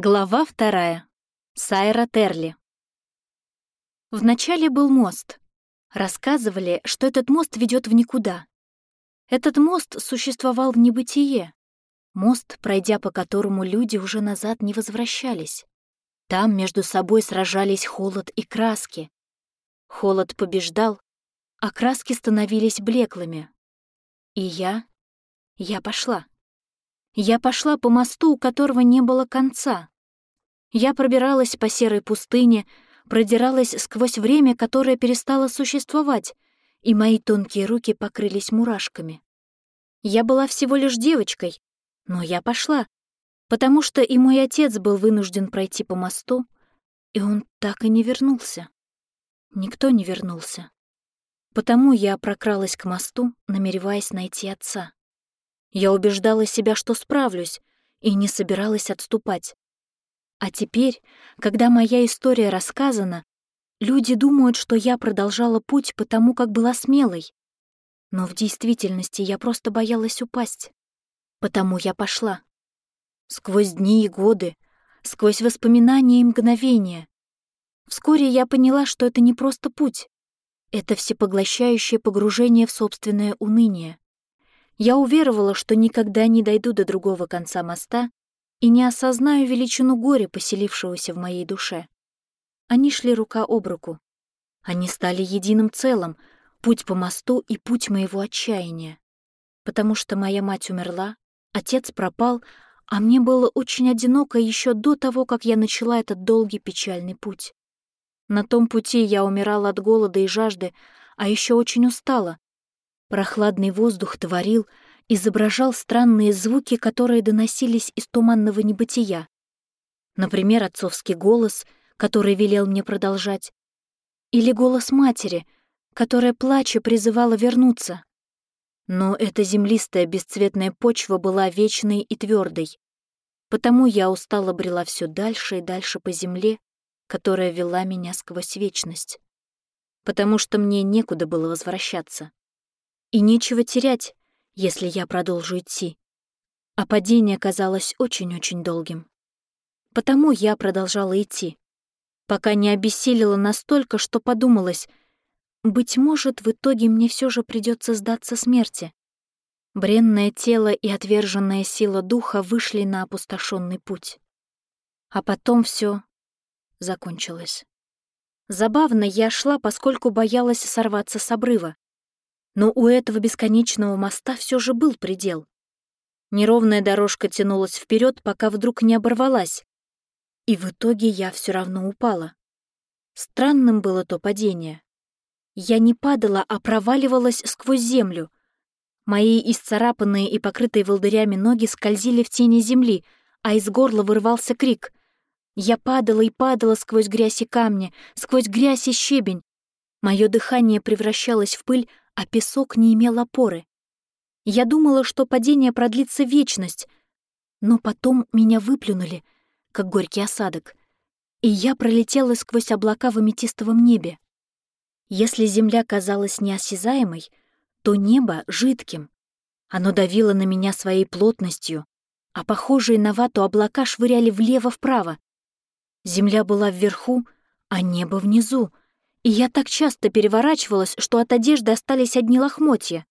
Глава вторая. Сайра Терли. Вначале был мост. Рассказывали, что этот мост ведет в никуда. Этот мост существовал в небытие. Мост, пройдя по которому люди уже назад не возвращались. Там между собой сражались холод и краски. Холод побеждал, а краски становились блеклыми. И я... я пошла. Я пошла по мосту, у которого не было конца. Я пробиралась по серой пустыне, продиралась сквозь время, которое перестало существовать, и мои тонкие руки покрылись мурашками. Я была всего лишь девочкой, но я пошла, потому что и мой отец был вынужден пройти по мосту, и он так и не вернулся. Никто не вернулся. Потому я прокралась к мосту, намереваясь найти отца. Я убеждала себя, что справлюсь, и не собиралась отступать. А теперь, когда моя история рассказана, люди думают, что я продолжала путь потому, как была смелой. Но в действительности я просто боялась упасть. Потому я пошла. Сквозь дни и годы, сквозь воспоминания и мгновения. Вскоре я поняла, что это не просто путь. Это всепоглощающее погружение в собственное уныние. Я уверовала, что никогда не дойду до другого конца моста и не осознаю величину горя, поселившегося в моей душе. Они шли рука об руку. Они стали единым целым, путь по мосту и путь моего отчаяния. Потому что моя мать умерла, отец пропал, а мне было очень одиноко еще до того, как я начала этот долгий печальный путь. На том пути я умирала от голода и жажды, а еще очень устала, Прохладный воздух творил, изображал странные звуки, которые доносились из туманного небытия. Например, отцовский голос, который велел мне продолжать, или голос матери, которая, плача, призывала вернуться. Но эта землистая бесцветная почва была вечной и твердой, потому я устало брела все дальше и дальше по земле, которая вела меня сквозь вечность, потому что мне некуда было возвращаться. И нечего терять, если я продолжу идти. А падение казалось очень-очень долгим. Потому я продолжала идти, пока не обессилила настолько, что подумалось, быть может, в итоге мне все же придется сдаться смерти. Бренное тело и отверженная сила духа вышли на опустошенный путь. А потом все закончилось. Забавно я шла, поскольку боялась сорваться с обрыва. Но у этого бесконечного моста все же был предел. Неровная дорожка тянулась вперед, пока вдруг не оборвалась. И в итоге я все равно упала. Странным было то падение. Я не падала, а проваливалась сквозь землю. Мои исцарапанные и покрытые волдырями ноги скользили в тени земли, а из горла вырывался крик. Я падала и падала сквозь грязь и камни, сквозь грязь и щебень. Мое дыхание превращалось в пыль, а песок не имел опоры. Я думала, что падение продлится вечность, но потом меня выплюнули, как горький осадок, и я пролетела сквозь облака в аметистовом небе. Если земля казалась неосязаемой, то небо — жидким. Оно давило на меня своей плотностью, а похожие на вату облака швыряли влево-вправо. Земля была вверху, а небо внизу — я так часто переворачивалась, что от одежды остались одни лохмотья.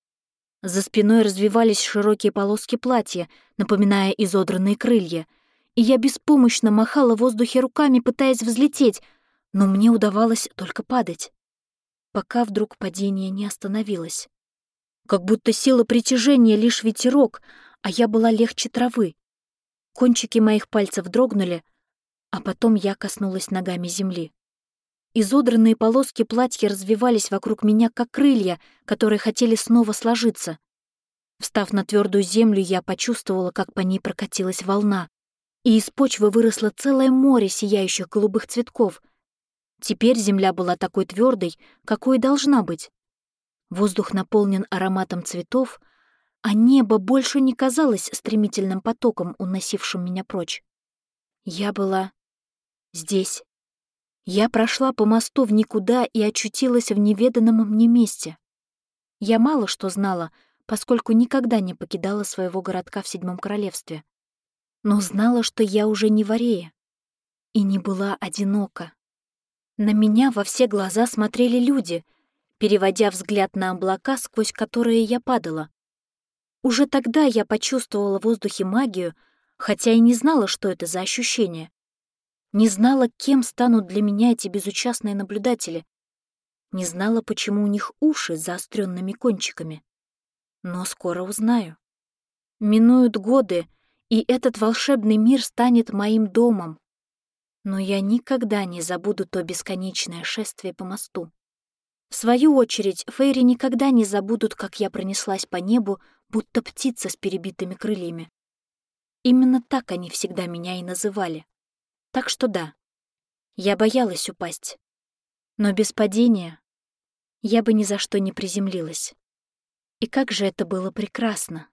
За спиной развивались широкие полоски платья, напоминая изодранные крылья, и я беспомощно махала в воздухе руками, пытаясь взлететь, но мне удавалось только падать. Пока вдруг падение не остановилось. Как будто сила притяжения — лишь ветерок, а я была легче травы. Кончики моих пальцев дрогнули, а потом я коснулась ногами земли. Изодранные полоски платья развивались вокруг меня, как крылья, которые хотели снова сложиться. Встав на твердую землю, я почувствовала, как по ней прокатилась волна, и из почвы выросло целое море сияющих голубых цветков. Теперь земля была такой твердой, какой и должна быть. Воздух наполнен ароматом цветов, а небо больше не казалось стремительным потоком, уносившим меня прочь. Я была здесь, я прошла по мосту в никуда и очутилась в неведанном мне месте. Я мало что знала, поскольку никогда не покидала своего городка в Седьмом Королевстве. Но знала, что я уже не в Арее. и не была одинока. На меня во все глаза смотрели люди, переводя взгляд на облака, сквозь которые я падала. Уже тогда я почувствовала в воздухе магию, хотя и не знала, что это за ощущение. Не знала, кем станут для меня эти безучастные наблюдатели. Не знала, почему у них уши с заостренными кончиками. Но скоро узнаю. Минуют годы, и этот волшебный мир станет моим домом. Но я никогда не забуду то бесконечное шествие по мосту. В свою очередь, Фейри никогда не забудут, как я пронеслась по небу, будто птица с перебитыми крыльями. Именно так они всегда меня и называли. Так что да, я боялась упасть. Но без падения я бы ни за что не приземлилась. И как же это было прекрасно!